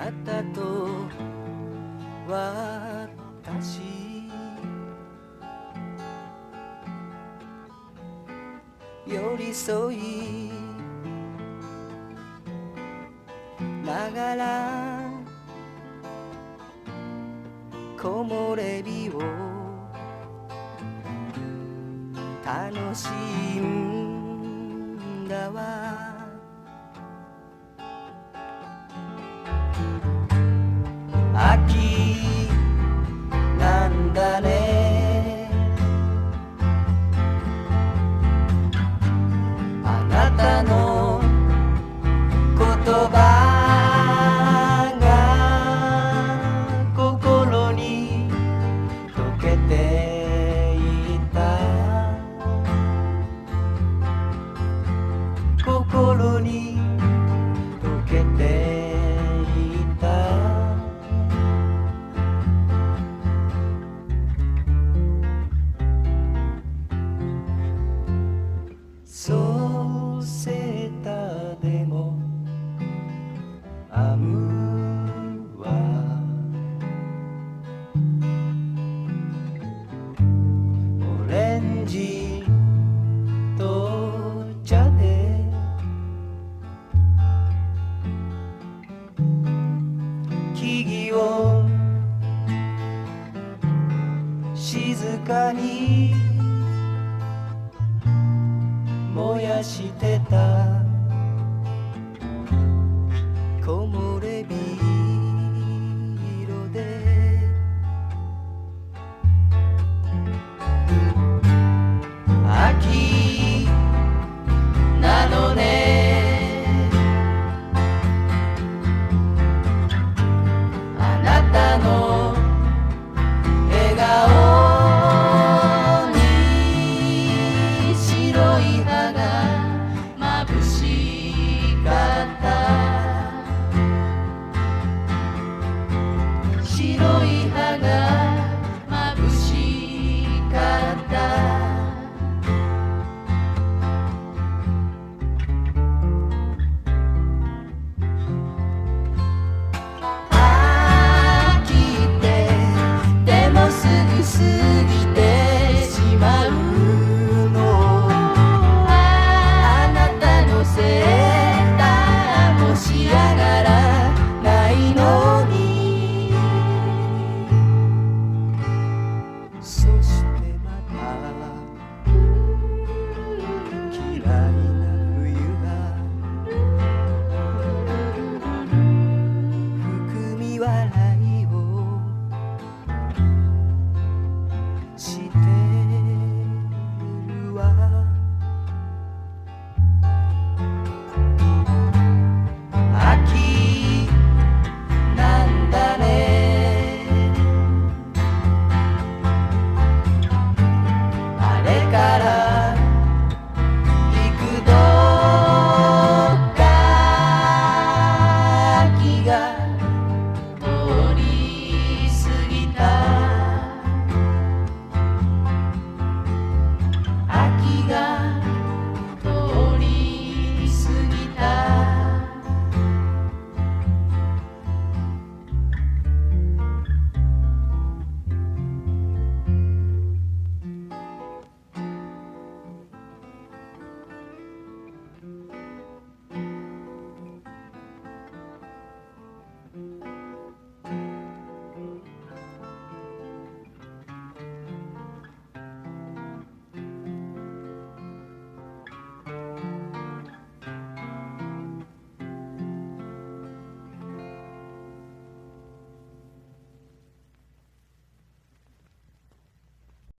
なたと私。寄り添いながら木漏れ日を楽しんだわ。に燃やしてた。すぎてしまう